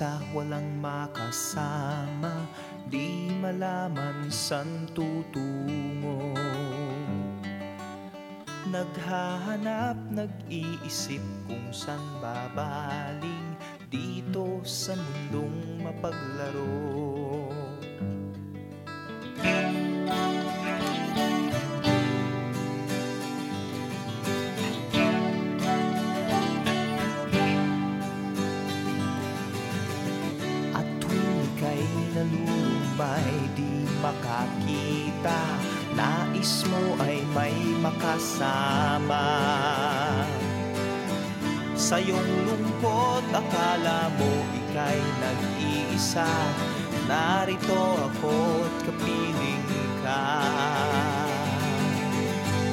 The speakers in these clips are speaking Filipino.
mag-isa walang makasama. Di malaman san tutungo. Naghahanap, nag-iisip kung saan babaling Dito sa mundong mapaglaro Nais mo ay may makasama. Sa iyong lungkot akala mo ika'y nag-iisa. Narito ako't kapiling ka.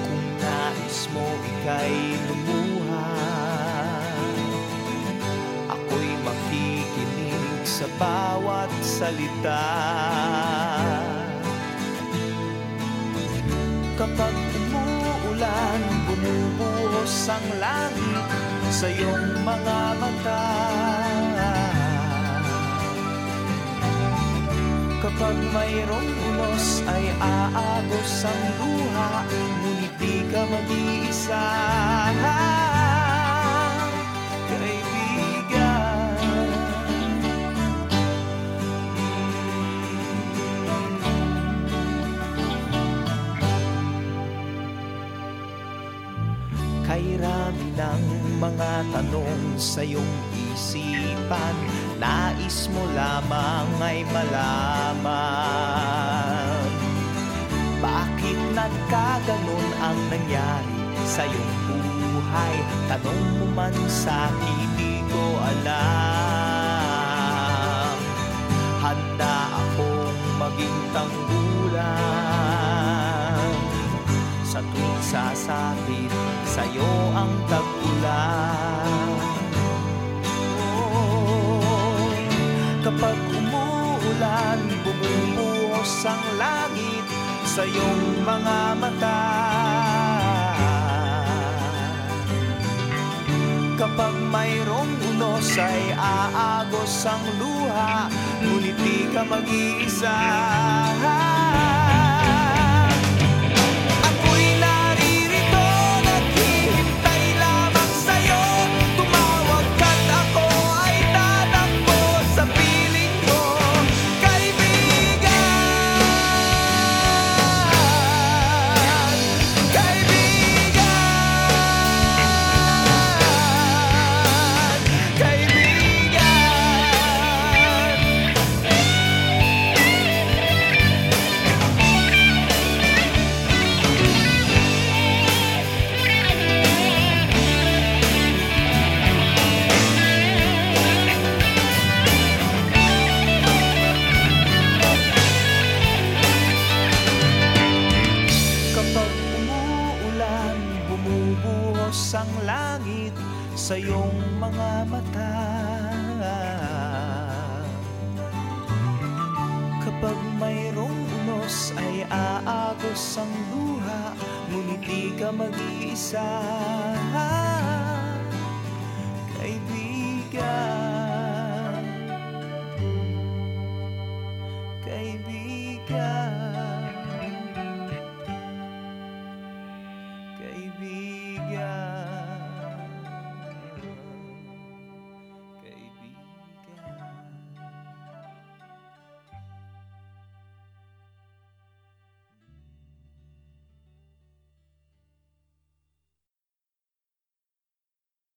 Kung nais mo ika'y lumuha Ako'y makikinig sa bawat salita Kapag umuulan, bumubuhos ang langit sa iyong mga mata. Kapag mayroong unos ay aagos ang luha Ngunit di ka mag-iisa Kay rami ng mga tanong sa iyong isipan. Nais mo lamang ay malaman. Bakit nagkaganon ang nangyari sa iyong buhay? Tanong mo man sa hindi ko alam. Handa akong maging tanggulan sa tuwing sasapit sa'yo ang tag-ulan. Oh, Kapag umuulan, bumubuhos ang langit sa iyong mga mata. Kapag mayroong unos ay aagos ang luha Ngunit di ka mag-iisa sa iyong mga mata. Kapag mayroong unos ay aagos ang luha Ngunit di ka mag-iisa. Kaibigan. Kaibigan.